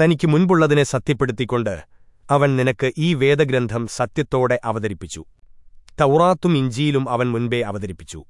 തനിക്ക് മുൻപുള്ളതിനെ സത്യപ്പെടുത്തിക്കൊണ്ട് അവൻ നിനക്ക് ഈ വേദഗ്രന്ഥം സത്യത്തോടെ അവതരിപ്പിച്ചു. തൗറാത്തും ഇഞ്ചിയിലും അവൻ മുൻപേ അവതരിപ്പിച്ചു.